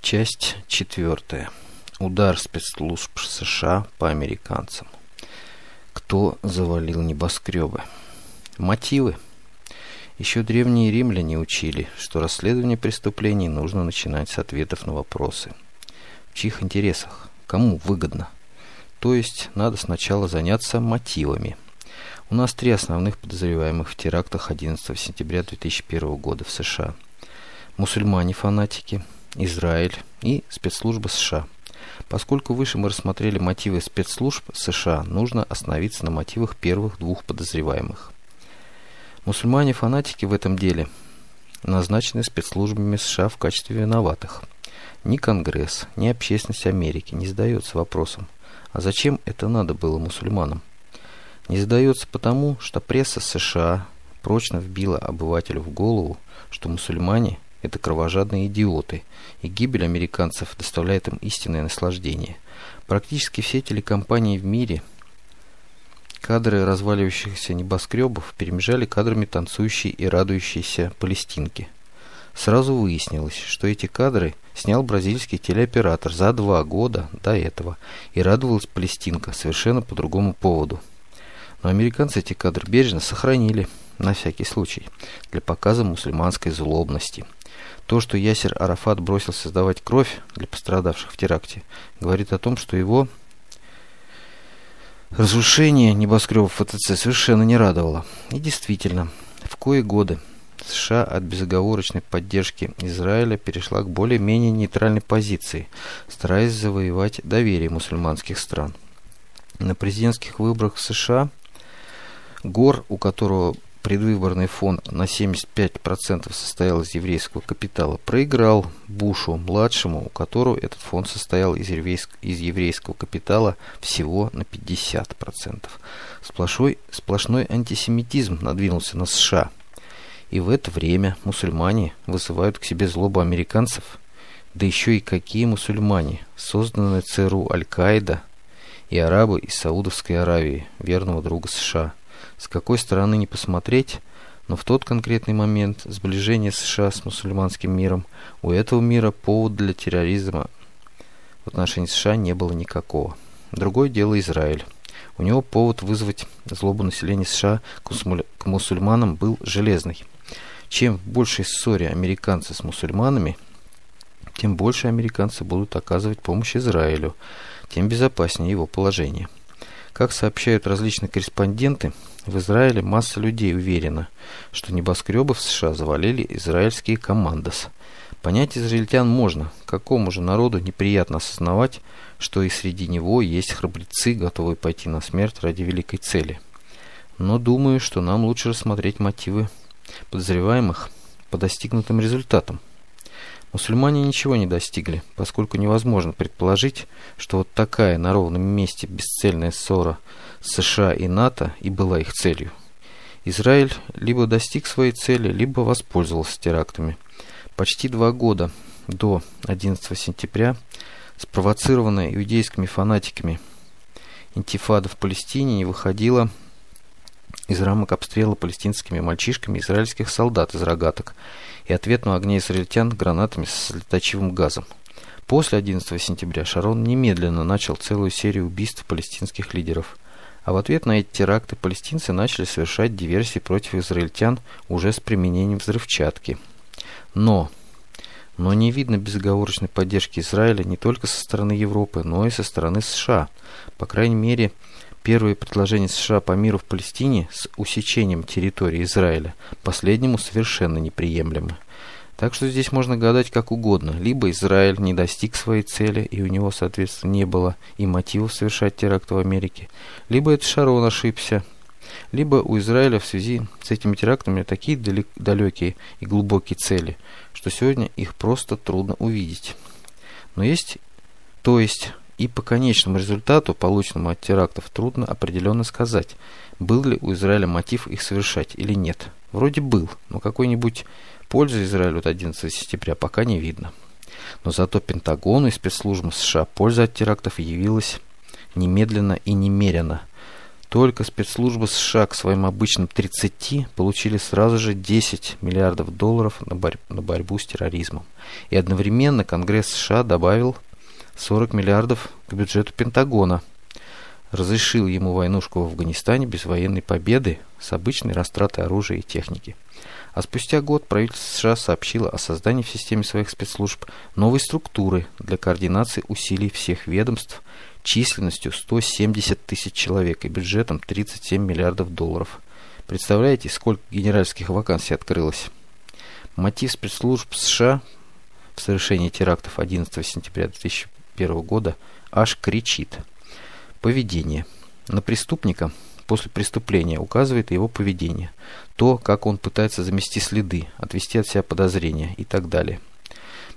Часть четвертая. Удар спецслужб США по американцам. Кто завалил небоскребы? Мотивы. Еще древние римляне учили, что расследование преступлений нужно начинать с ответов на вопросы. В чьих интересах? Кому выгодно? То есть надо сначала заняться мотивами. У нас три основных подозреваемых в терактах 11 сентября 2001 года в США. Мусульмане-фанатики, Израиль и спецслужбы США. Поскольку выше мы рассмотрели мотивы спецслужб США, нужно остановиться на мотивах первых двух подозреваемых. Мусульмане-фанатики в этом деле назначены спецслужбами США в качестве виноватых. Ни Конгресс, ни общественность Америки не задается вопросом, а зачем это надо было мусульманам? Не задается потому, что пресса США прочно вбила обывателю в голову, что мусульмане – это кровожадные идиоты, и гибель американцев доставляет им истинное наслаждение. Практически все телекомпании в мире кадры разваливающихся небоскребов перемежали кадрами танцующей и радующейся палестинки. Сразу выяснилось, что эти кадры снял бразильский телеоператор за два года до этого, и радовалась палестинка совершенно по другому поводу. Но американцы эти кадры бережно сохранили, на всякий случай, для показа мусульманской злобности – то, что Ясер Арафат бросился сдавать кровь для пострадавших в теракте, говорит о том, что его разрушение небоскребов ФТЦ совершенно не радовало. И действительно, в кое годы США от безоговорочной поддержки Израиля перешла к более-менее нейтральной позиции, стараясь завоевать доверие мусульманских стран. На президентских выборах в США Гор, у которого предвыборный фонд на 75% состоял из еврейского капитала, проиграл Бушу, младшему, у которого этот фонд состоял из, еврейск, из еврейского капитала всего на 50%. Сплошной, сплошной антисемитизм надвинулся на США. И в это время мусульмане вызывают к себе злобу американцев. Да еще и какие мусульмане, созданные ЦРУ Аль-Каида и арабы из Саудовской Аравии, верного друга США – с какой стороны не посмотреть, но в тот конкретный момент сближения США с мусульманским миром у этого мира повод для терроризма в отношении США не было никакого. Другое дело Израиль. У него повод вызвать злобу населения США к мусульманам был железный. Чем в большей ссоре американцы с мусульманами, тем больше американцы будут оказывать помощь Израилю, тем безопаснее его положение. Как сообщают различные корреспонденты, в Израиле масса людей уверена, что небоскребы в США завалили израильские командос. Понять израильтян можно, какому же народу неприятно осознавать, что и среди него есть храбрецы, готовые пойти на смерть ради великой цели. Но думаю, что нам лучше рассмотреть мотивы подозреваемых по достигнутым результатам. Мусульмане ничего не достигли, поскольку невозможно предположить, что вот такая на ровном месте бесцельная ссора США и НАТО и была их целью. Израиль либо достиг своей цели, либо воспользовался терактами. Почти два года до 11 сентября спровоцированная иудейскими фанатиками интифада в Палестине не выходила из рамок обстрела палестинскими мальчишками израильских солдат из рогаток и ответного огня израильтян гранатами с леточивым газом. После 11 сентября Шарон немедленно начал целую серию убийств палестинских лидеров. А в ответ на эти теракты палестинцы начали совершать диверсии против израильтян уже с применением взрывчатки. Но, но не видно безоговорочной поддержки Израиля не только со стороны Европы, но и со стороны США. По крайней мере, Первые предложения США по миру в Палестине с усечением территории Израиля последнему совершенно неприемлемы. Так что здесь можно гадать как угодно. Либо Израиль не достиг своей цели, и у него, соответственно, не было и мотивов совершать теракт в Америке, либо это Шарон ошибся, либо у Израиля в связи с этими терактами такие далекие и глубокие цели, что сегодня их просто трудно увидеть. Но есть, то есть и по конечному результату, полученному от терактов, трудно определенно сказать, был ли у Израиля мотив их совершать или нет. Вроде был, но какой-нибудь пользы Израилю от 11 сентября пока не видно. Но зато Пентагону и спецслужбам США польза от терактов явилась немедленно и немерено. Только спецслужбы США к своим обычным 30 получили сразу же 10 миллиардов долларов на, борь на борьбу с терроризмом. И одновременно Конгресс США добавил 40 миллиардов к бюджету Пентагона. Разрешил ему войнушку в Афганистане без военной победы с обычной растратой оружия и техники. А спустя год правительство США сообщило о создании в системе своих спецслужб новой структуры для координации усилий всех ведомств численностью 170 тысяч человек и бюджетом 37 миллиардов долларов. Представляете, сколько генеральских вакансий открылось? Мотив спецслужб США в совершении терактов 11 сентября 2001 года аж кричит. Поведение. На преступника – после преступления указывает его поведение, то, как он пытается замести следы, отвести от себя подозрения и так далее.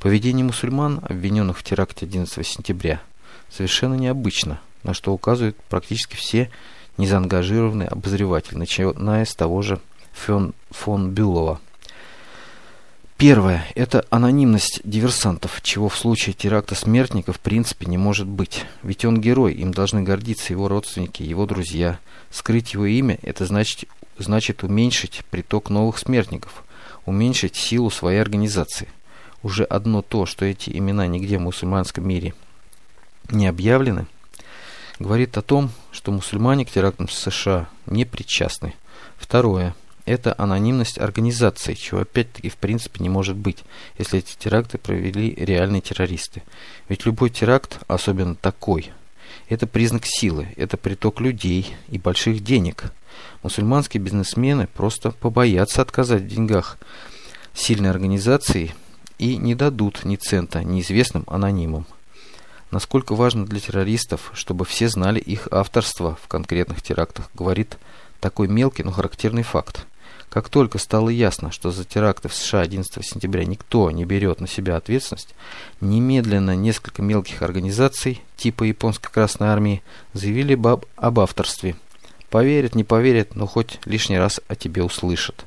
Поведение мусульман, обвиненных в теракте 11 сентября, совершенно необычно, на что указывают практически все незаангажированные обозреватели, начиная с того же фон, фон Бюлова – Первое – это анонимность диверсантов, чего в случае теракта смертника в принципе не может быть. Ведь он герой, им должны гордиться его родственники, его друзья. Скрыть его имя – это значит, значит уменьшить приток новых смертников, уменьшить силу своей организации. Уже одно то, что эти имена нигде в мусульманском мире не объявлены, говорит о том, что мусульмане к терактам США не причастны. Второе – это анонимность организации, чего опять-таки в принципе не может быть, если эти теракты провели реальные террористы. Ведь любой теракт, особенно такой, это признак силы, это приток людей и больших денег. Мусульманские бизнесмены просто побоятся отказать в деньгах сильной организации и не дадут ни цента неизвестным анонимам. Насколько важно для террористов, чтобы все знали их авторство в конкретных терактах, говорит такой мелкий, но характерный факт. Как только стало ясно, что за теракты в США 11 сентября никто не берет на себя ответственность, немедленно несколько мелких организаций типа Японской Красной Армии заявили об, авторстве. Поверят, не поверят, но хоть лишний раз о тебе услышат.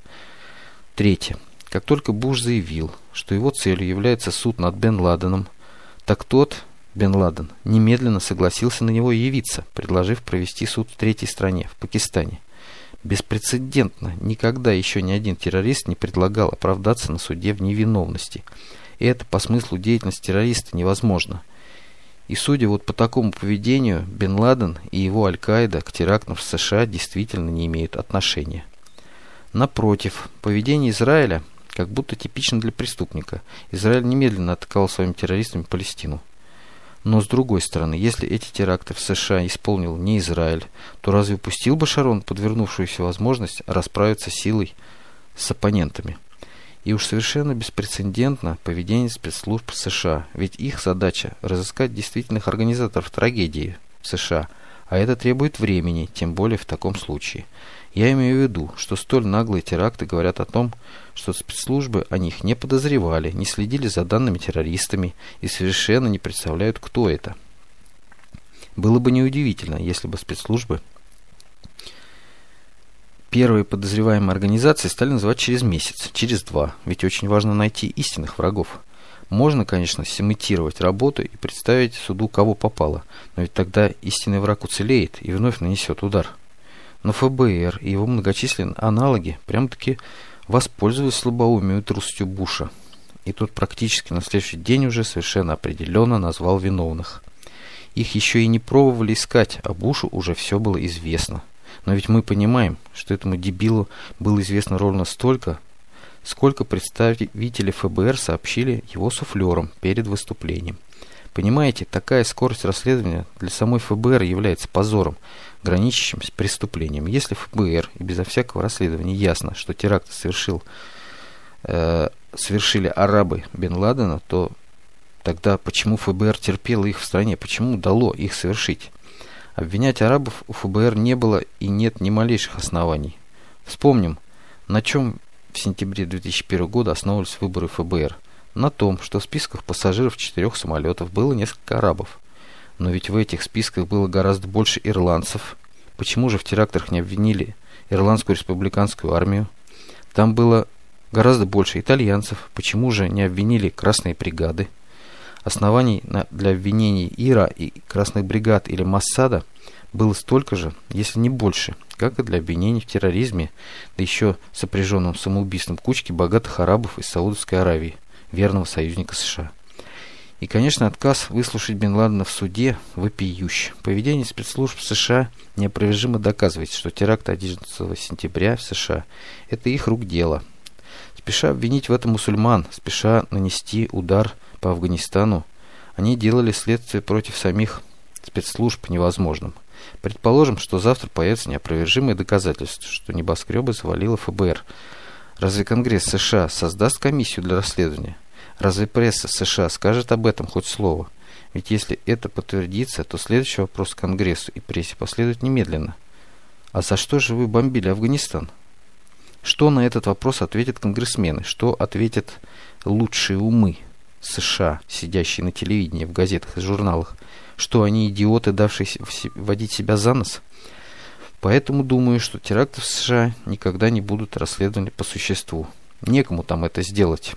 Третье. Как только Буш заявил, что его целью является суд над Бен Ладеном, так тот, Бен Ладен, немедленно согласился на него явиться, предложив провести суд в третьей стране, в Пакистане. Беспрецедентно. Никогда еще ни один террорист не предлагал оправдаться на суде в невиновности. И это по смыслу деятельности террориста невозможно. И судя вот по такому поведению, Бен Ладен и его Аль-Каида к терактам в США действительно не имеют отношения. Напротив, поведение Израиля как будто типично для преступника. Израиль немедленно атаковал своими террористами Палестину. Но с другой стороны, если эти теракты в США исполнил не Израиль, то разве упустил бы Шарон подвернувшуюся возможность расправиться силой с оппонентами? И уж совершенно беспрецедентно поведение спецслужб США, ведь их задача – разыскать действительных организаторов трагедии в США, а это требует времени, тем более в таком случае – я имею в виду, что столь наглые теракты говорят о том, что спецслужбы о них не подозревали, не следили за данными террористами и совершенно не представляют, кто это. Было бы неудивительно, если бы спецслужбы первые подозреваемые организации стали называть через месяц, через два, ведь очень важно найти истинных врагов. Можно, конечно, симитировать работу и представить суду, кого попало, но ведь тогда истинный враг уцелеет и вновь нанесет удар. Но ФБР и его многочисленные аналоги прям-таки воспользовались слабоумием и трусостью Буша. И тот практически на следующий день уже совершенно определенно назвал виновных. Их еще и не пробовали искать, а Бушу уже все было известно. Но ведь мы понимаем, что этому дебилу было известно ровно столько, сколько представители ФБР сообщили его суфлерам перед выступлением. Понимаете, такая скорость расследования для самой ФБР является позором, граничащим с преступлением. Если ФБР и безо всякого расследования ясно, что теракт совершил, э, совершили арабы Бен Ладена, то тогда почему ФБР терпело их в стране, почему дало их совершить? Обвинять арабов у ФБР не было и нет ни малейших оснований. Вспомним, на чем в сентябре 2001 года основывались выборы ФБР на том, что в списках пассажиров четырех самолетов было несколько арабов. Но ведь в этих списках было гораздо больше ирландцев. Почему же в терактах не обвинили Ирландскую республиканскую армию? Там было гораздо больше итальянцев. Почему же не обвинили красные бригады? Оснований для обвинений Ира и красных бригад или Массада было столько же, если не больше, как и для обвинений в терроризме, да еще сопряженном самоубийством кучки богатых арабов из Саудовской Аравии, верного союзника США. И, конечно, отказ выслушать Бен Ладена в суде вопиющ. Поведение спецслужб США неопровержимо доказывает, что теракт 11 сентября в США – это их рук дело. Спеша обвинить в этом мусульман, спеша нанести удар по Афганистану, они делали следствие против самих спецслужб невозможным. Предположим, что завтра появятся неопровержимые доказательства, что небоскребы завалило ФБР. Разве Конгресс США создаст комиссию для расследования? Разве пресса США скажет об этом хоть слово? Ведь если это подтвердится, то следующий вопрос к Конгрессу и прессе последует немедленно. А за что же вы бомбили Афганистан? Что на этот вопрос ответят конгрессмены? Что ответят лучшие умы США, сидящие на телевидении, в газетах и журналах? Что они идиоты, давшие водить себя за нос? Поэтому думаю, что теракты в США никогда не будут расследованы по существу. Некому там это сделать.